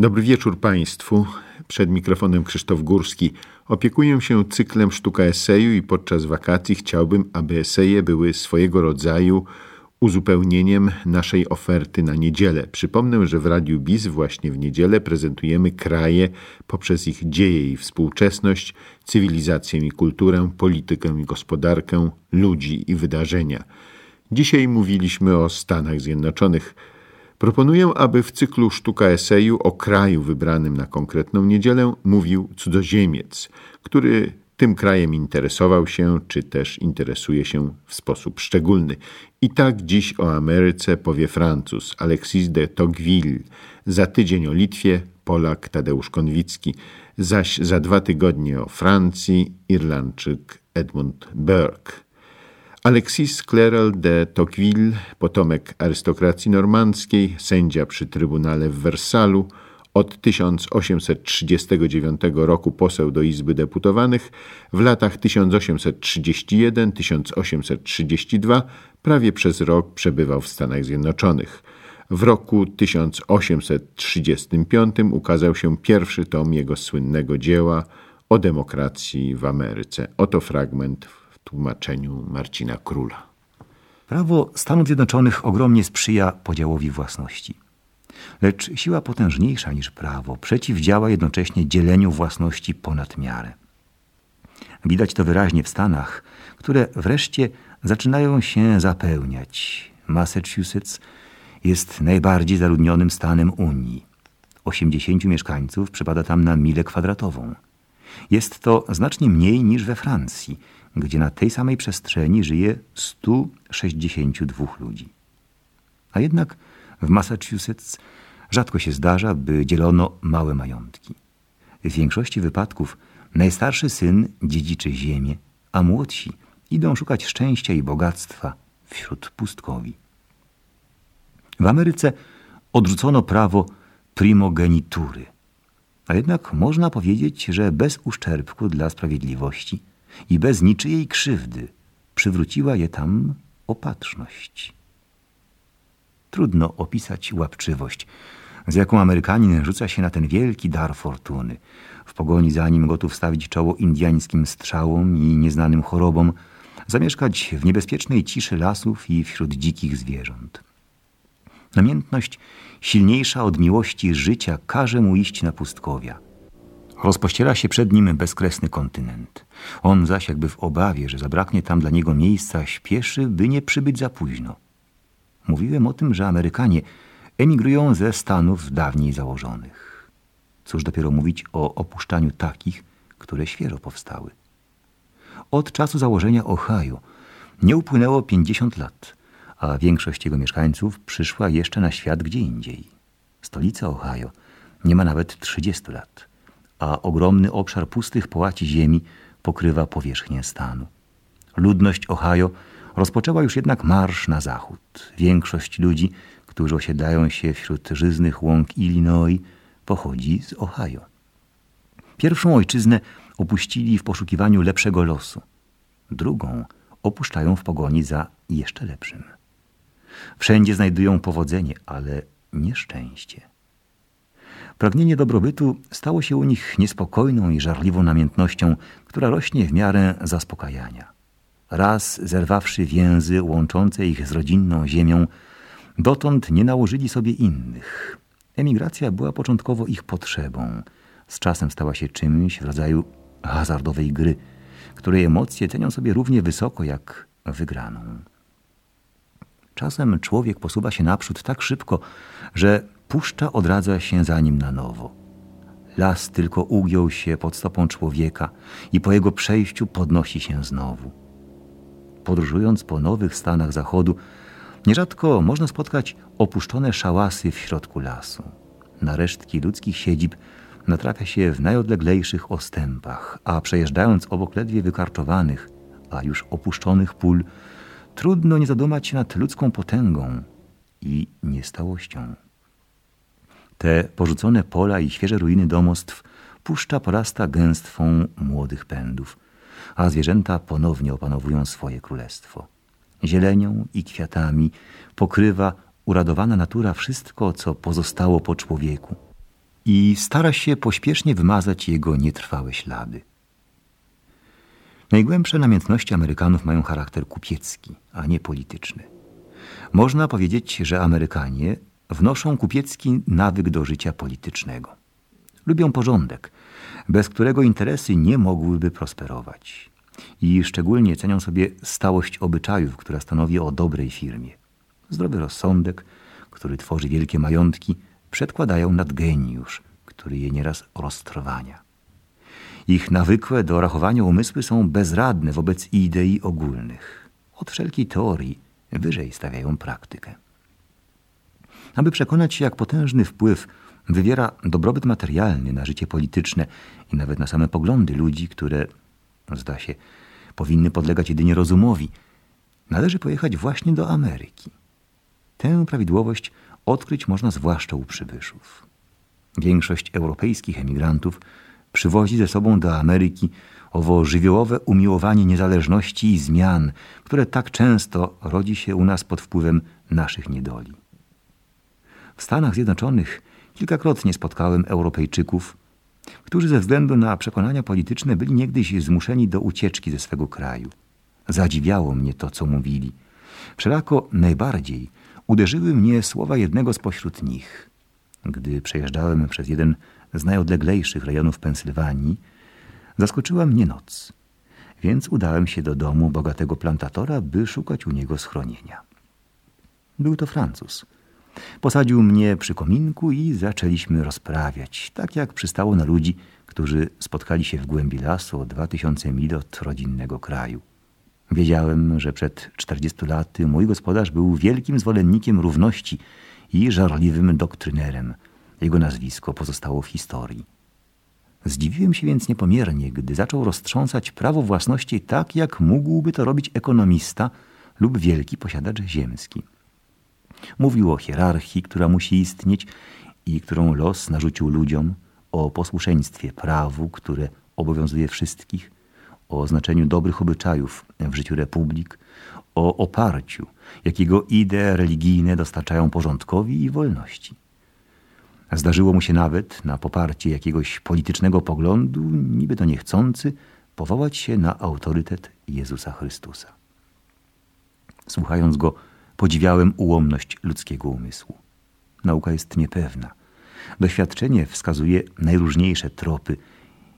Dobry wieczór Państwu. Przed mikrofonem Krzysztof Górski. Opiekuję się cyklem sztuka eseju i podczas wakacji chciałbym, aby eseje były swojego rodzaju uzupełnieniem naszej oferty na niedzielę. Przypomnę, że w Radiu Biz właśnie w niedzielę prezentujemy kraje poprzez ich dzieje i współczesność, cywilizację i kulturę, politykę i gospodarkę, ludzi i wydarzenia. Dzisiaj mówiliśmy o Stanach Zjednoczonych. Proponuję, aby w cyklu Sztuka Eseju o kraju wybranym na konkretną niedzielę mówił cudzoziemiec, który tym krajem interesował się, czy też interesuje się w sposób szczególny. I tak dziś o Ameryce powie Francuz Alexis de Tocqueville, za tydzień o Litwie Polak Tadeusz Konwicki, zaś za dwa tygodnie o Francji Irlandczyk Edmund Burke. Alexis Clerel de Tocqueville, potomek arystokracji normandzkiej, sędzia przy Trybunale w Wersalu, od 1839 roku poseł do Izby Deputowanych, w latach 1831-1832 prawie przez rok przebywał w Stanach Zjednoczonych. W roku 1835 ukazał się pierwszy tom jego słynnego dzieła o demokracji w Ameryce. Oto fragment tłumaczeniu Marcina Króla. Prawo Stanów Zjednoczonych ogromnie sprzyja podziałowi własności. Lecz siła potężniejsza niż prawo przeciwdziała jednocześnie dzieleniu własności ponad miarę. Widać to wyraźnie w Stanach, które wreszcie zaczynają się zapełniać. Massachusetts jest najbardziej zaludnionym stanem Unii. 80 mieszkańców przypada tam na milę kwadratową. Jest to znacznie mniej niż we Francji, gdzie na tej samej przestrzeni żyje 162 ludzi. A jednak w Massachusetts rzadko się zdarza, by dzielono małe majątki. W większości wypadków najstarszy syn dziedziczy ziemię, a młodsi idą szukać szczęścia i bogactwa wśród pustkowi. W Ameryce odrzucono prawo primogenitury, a jednak można powiedzieć, że bez uszczerbku dla sprawiedliwości i bez niczyjej krzywdy przywróciła je tam opatrzność. Trudno opisać łapczywość, z jaką Amerykanin rzuca się na ten wielki dar fortuny, w pogoni za nim gotów stawić czoło indiańskim strzałom i nieznanym chorobom, zamieszkać w niebezpiecznej ciszy lasów i wśród dzikich zwierząt. Namiętność silniejsza od miłości życia każe mu iść na pustkowia. Rozpościera się przed nim bezkresny kontynent. On zaś jakby w obawie, że zabraknie tam dla niego miejsca, śpieszy, by nie przybyć za późno. Mówiłem o tym, że Amerykanie emigrują ze Stanów dawniej założonych. Cóż dopiero mówić o opuszczaniu takich, które świeżo powstały. Od czasu założenia Ohio nie upłynęło 50 lat, a większość jego mieszkańców przyszła jeszcze na świat gdzie indziej. Stolica Ohio nie ma nawet 30 lat, a ogromny obszar pustych połaci ziemi pokrywa powierzchnię stanu. Ludność Ohio rozpoczęła już jednak marsz na zachód. Większość ludzi, którzy osiedlają się wśród żyznych łąk Illinois, pochodzi z Ohio. Pierwszą ojczyznę opuścili w poszukiwaniu lepszego losu. Drugą opuszczają w pogoni za jeszcze lepszym. Wszędzie znajdują powodzenie, ale nieszczęście. Pragnienie dobrobytu stało się u nich niespokojną i żarliwą namiętnością, która rośnie w miarę zaspokajania. Raz zerwawszy więzy łączące ich z rodzinną ziemią, dotąd nie nałożyli sobie innych. Emigracja była początkowo ich potrzebą. Z czasem stała się czymś w rodzaju hazardowej gry, której emocje cenią sobie równie wysoko jak wygraną. Czasem człowiek posuwa się naprzód tak szybko, że puszcza odradza się za nim na nowo. Las tylko ugiął się pod stopą człowieka i po jego przejściu podnosi się znowu. Podróżując po nowych stanach zachodu, nierzadko można spotkać opuszczone szałasy w środku lasu. Na resztki ludzkich siedzib natrafia się w najodleglejszych ostępach, a przejeżdżając obok ledwie wykarczowanych, a już opuszczonych pól, trudno nie zadumać się nad ludzką potęgą i niestałością. Te porzucone pola i świeże ruiny domostw puszcza porasta gęstwą młodych pędów, a zwierzęta ponownie opanowują swoje królestwo. Zielenią i kwiatami pokrywa uradowana natura wszystko, co pozostało po człowieku – i stara się pośpiesznie wymazać jego nietrwałe ślady. Najgłębsze namiętności Amerykanów mają charakter kupiecki, a nie polityczny. Można powiedzieć, że Amerykanie wnoszą kupiecki nawyk do życia politycznego. Lubią porządek, bez którego interesy nie mogłyby prosperować. I szczególnie cenią sobie stałość obyczajów, która stanowi o dobrej firmie. Zdrowy rozsądek, który tworzy wielkie majątki, przedkładają nad geniusz, który je nieraz roztrwania. Ich nawykłe do rachowania umysły są bezradne wobec idei ogólnych. Od wszelkiej teorii wyżej stawiają praktykę. Aby przekonać się, jak potężny wpływ wywiera dobrobyt materialny na życie polityczne i nawet na same poglądy ludzi, które, zda się, powinny podlegać jedynie rozumowi, należy pojechać właśnie do Ameryki. Tę prawidłowość odkryć można zwłaszcza u przybyszów. Większość europejskich emigrantów przywozi ze sobą do Ameryki owo żywiołowe umiłowanie niezależności i zmian, które tak często rodzi się u nas pod wpływem naszych niedoli. W Stanach Zjednoczonych kilkakrotnie spotkałem Europejczyków, którzy ze względu na przekonania polityczne byli niegdyś zmuszeni do ucieczki ze swego kraju. Zadziwiało mnie to, co mówili. Wszelako najbardziej uderzyły mnie słowa jednego spośród nich. Gdy przejeżdżałem przez jeden z najodleglejszych rejonów Pensylwanii, zaskoczyła mnie noc, więc udałem się do domu bogatego plantatora, by szukać u niego schronienia. Był to Francuz. Posadził mnie przy kominku i zaczęliśmy rozprawiać, tak jak przystało na ludzi, którzy spotkali się w głębi lasu o dwa tysiące mil od rodzinnego kraju. Wiedziałem, że przed czterdziestu laty mój gospodarz był wielkim zwolennikiem równości i żarliwym doktrynerem. Jego nazwisko pozostało w historii. Zdziwiłem się więc niepomiernie, gdy zaczął roztrząsać prawo własności tak, jak mógłby to robić ekonomista lub wielki posiadacz ziemski. Mówił o hierarchii, która musi istnieć i którą los narzucił ludziom, o posłuszeństwie prawu, które obowiązuje wszystkich, o znaczeniu dobrych obyczajów w życiu republik, o oparciu, jakiego idee religijne dostarczają porządkowi i wolności. Zdarzyło mu się nawet na poparcie jakiegoś politycznego poglądu, niby to niechcący, powołać się na autorytet Jezusa Chrystusa. Słuchając go, podziwiałem ułomność ludzkiego umysłu. Nauka jest niepewna. Doświadczenie wskazuje najróżniejsze tropy.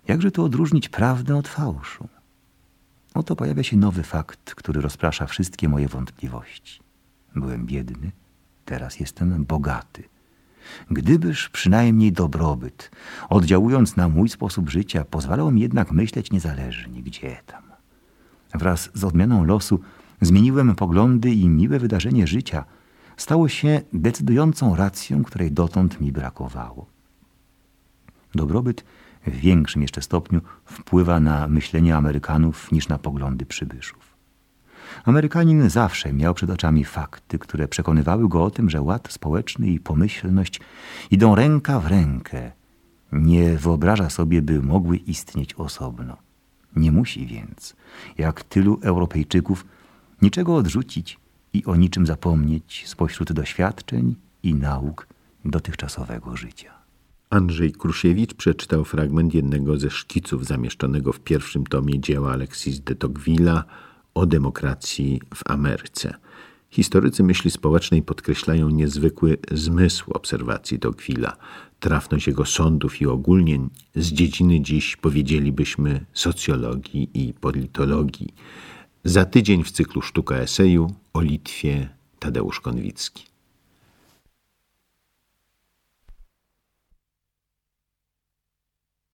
Jakże to odróżnić prawdę od fałszu? Oto pojawia się nowy fakt, który rozprasza wszystkie moje wątpliwości. Byłem biedny, teraz jestem bogaty. Gdybyż przynajmniej dobrobyt, oddziałując na mój sposób życia, pozwalał mi jednak myśleć niezależnie, gdzie tam. Wraz z odmianą losu zmieniłem poglądy i miłe wydarzenie życia stało się decydującą racją, której dotąd mi brakowało. Dobrobyt w większym jeszcze stopniu wpływa na myślenie Amerykanów niż na poglądy przybyszów. Amerykanin zawsze miał przed oczami fakty, które przekonywały go o tym, że ład społeczny i pomyślność idą ręka w rękę. Nie wyobraża sobie, by mogły istnieć osobno. Nie musi więc, jak tylu Europejczyków, niczego odrzucić i o niczym zapomnieć spośród doświadczeń i nauk dotychczasowego życia. Andrzej Krusiewicz przeczytał fragment jednego ze szkiców zamieszczonego w pierwszym tomie dzieła Alexis de Tocqueville'a o demokracji w Ameryce. Historycy myśli społecznej podkreślają niezwykły zmysł obserwacji Tocqueville'a, trafność jego sądów i ogólnień z dziedziny dziś powiedzielibyśmy socjologii i politologii. Za tydzień w cyklu Sztuka Eseju o Litwie Tadeusz Konwicki.